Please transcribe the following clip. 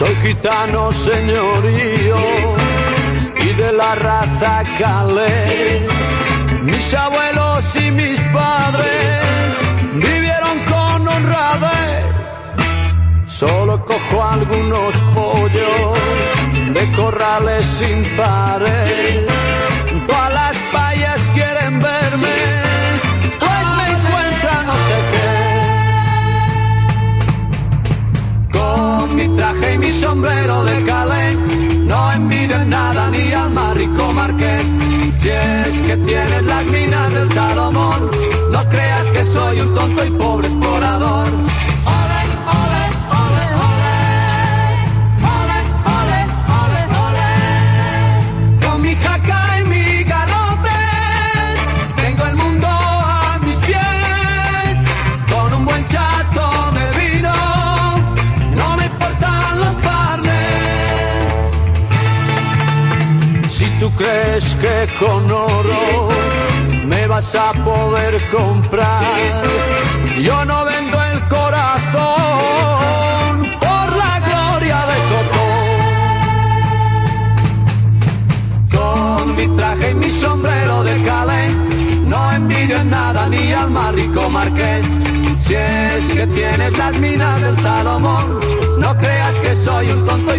Soy gitano señorío y de la raza calé. Mis abuelos y mis padres vivieron con honradez. Solo cojo algunos pollos de corrales sin pared. Todas las payas quieren verme, pues me encuentran no sé qué. Con mi traje y mi sombrero de calé, rico marqués. Si es que tienes las minas del Salomón, no creas que soy un tonto y pobre explorador. Tú crees que con oro me vas a poder comprar, yo no vendo el corazón por la gloria de Totó. Con mi traje y mi sombrero de Calais, no envidio en nada ni al más rico marqués. Si es que tienes las minas del Salomón, no creas que soy un tonto.